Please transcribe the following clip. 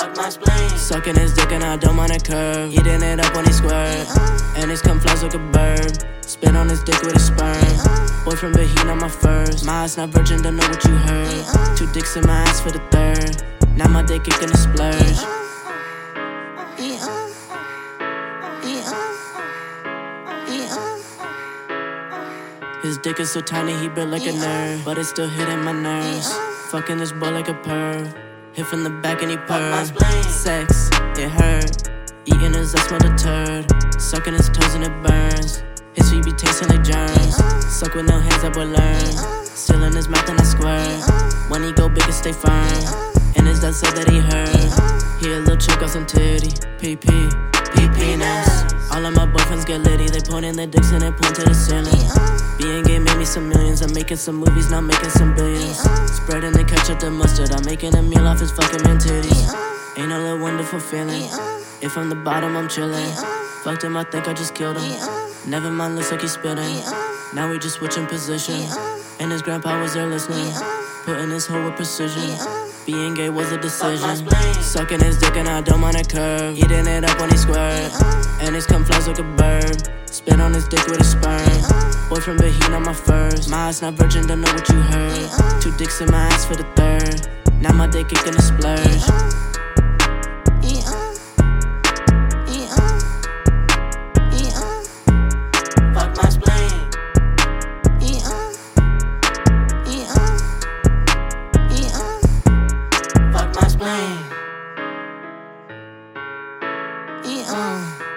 Fuck my spleen. Sucking his dick and I don't mind a curve. Eating it up when he squirt. And his cum flies like a bird. Spit on his dick with a sperm. Boy from Bahia, not my first. My ass not virgin, don't know what you heard. Two dicks in my ass for the third. Now my dick it gonna splurge. His dick is so tiny, he built like a nerve. But it's still hitting my nerves. Fucking this boy like a perv. Hit from the back and he purr. Sex, it hurt. Eating his ass smell a turd. Sucking his toes and it burns. His feet be tasting like germs. Suck with no hands, that boy learn. Still in his mouth and I squirt. When he go big, it stay firm. And his dad said that he heard. He a little chick on some titty. PP, PP-ness. All of my boyfriends get litty. They pointing their dicks and they point to the ceiling. I'm making some movies, not making some billions. Spreading the ketchup, the mustard. I'm making a meal off his fucking man titties. Ain't no little wonderful feeling. If I'm the bottom, I'm chilling. Fucked him, I think I just killed him. Never mind, looks like he's spitting. Now we just switching position. And his grandpa was there listening. Putting his hoe with precision. Being gay was a decision. Sucking his dick and I don't mind a curve. Eating it up when he squirt. And his cum flies like a bird. Spit on his dick with a sperm. Boy from Bahia, not my first. My ass not virgin, don't know what you heard. Two dicks in my ass for the third. Now my dick it gonna splurge. Uh.